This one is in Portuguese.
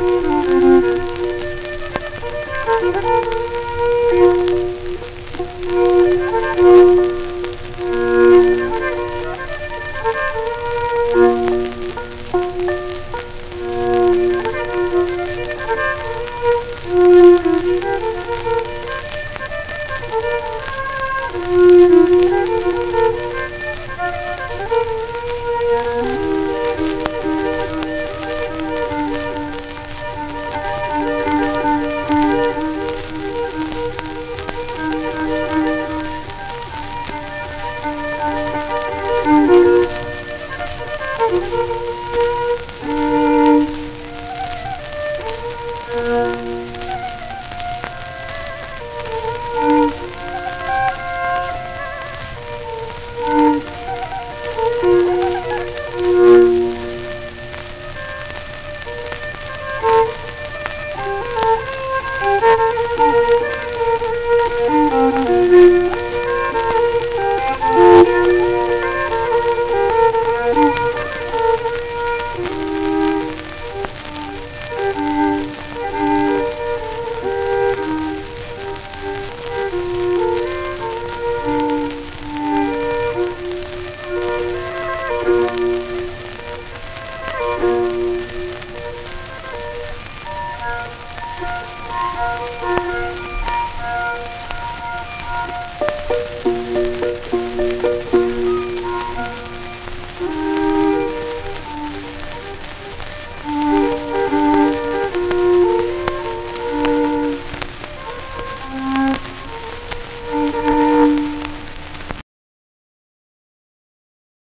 Música